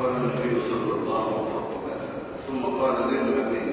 قال النبي صلى الله عليه وسلم ثم قال للنبي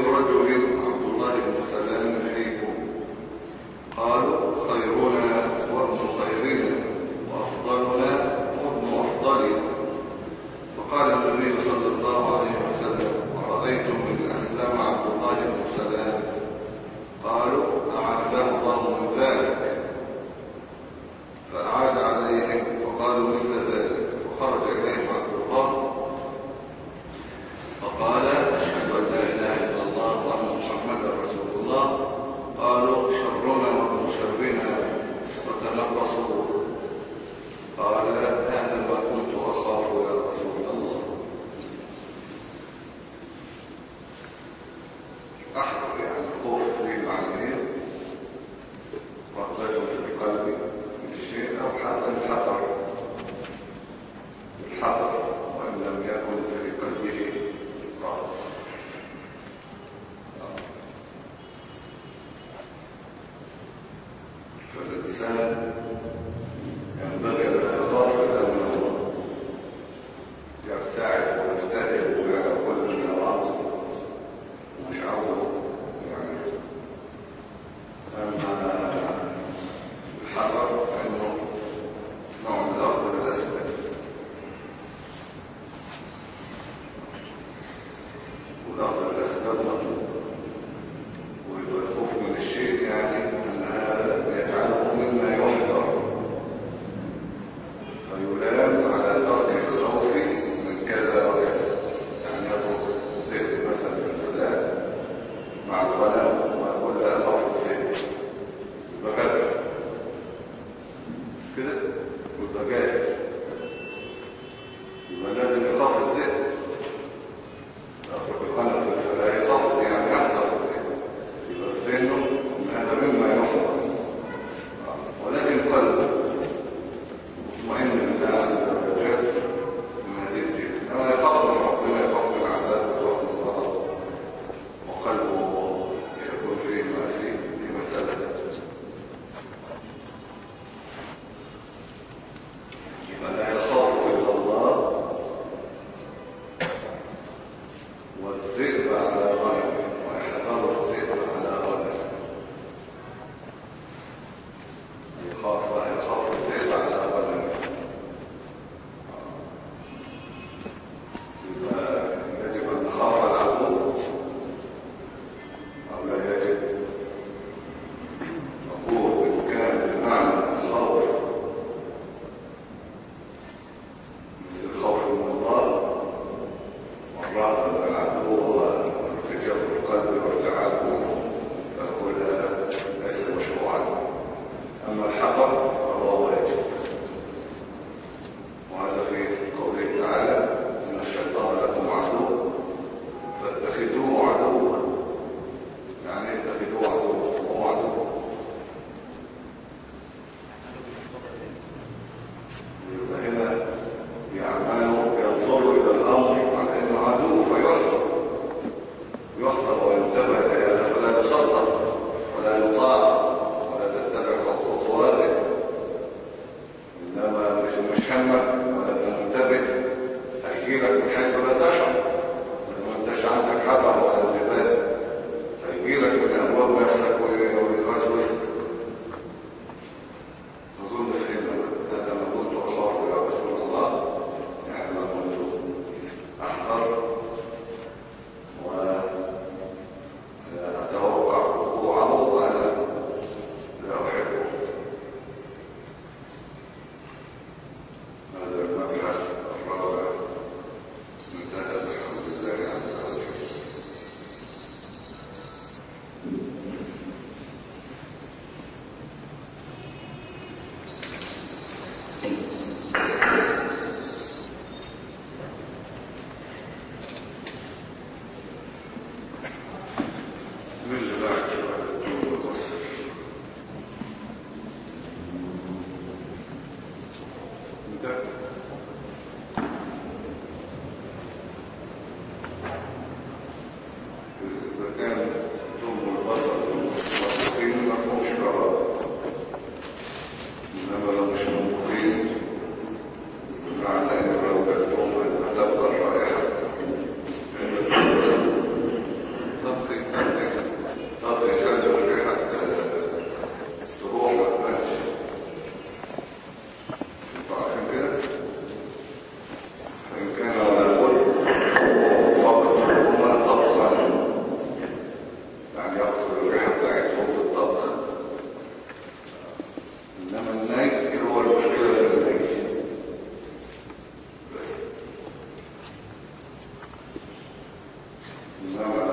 الرجل Amen.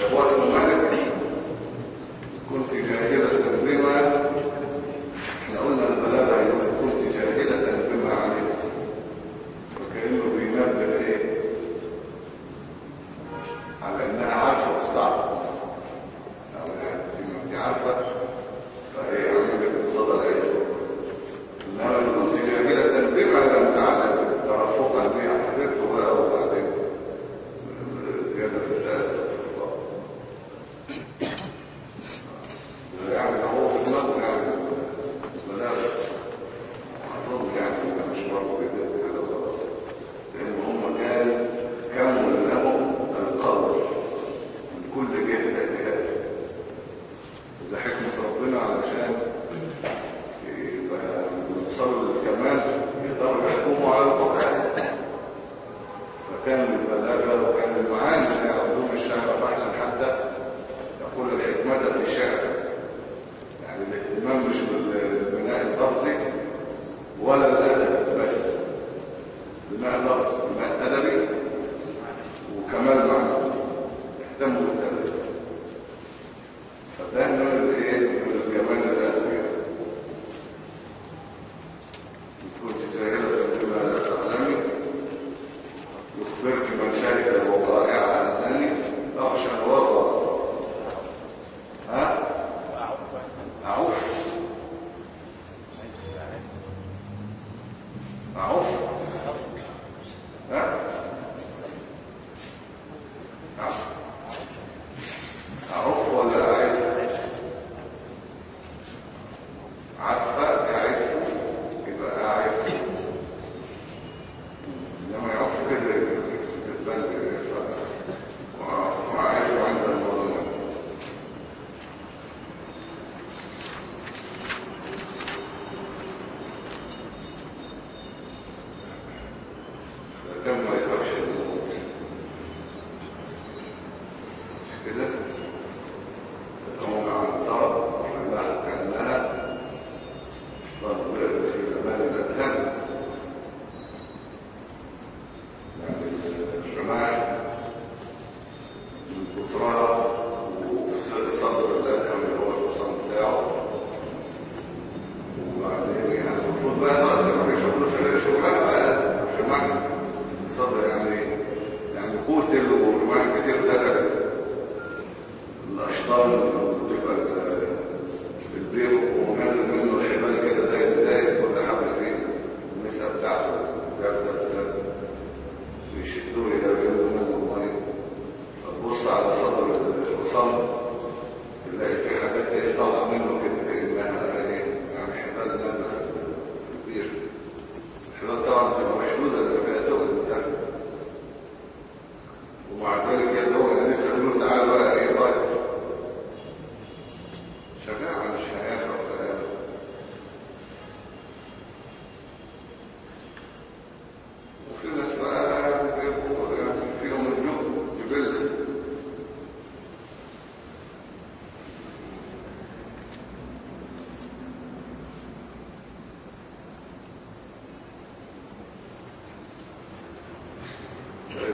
Joe. What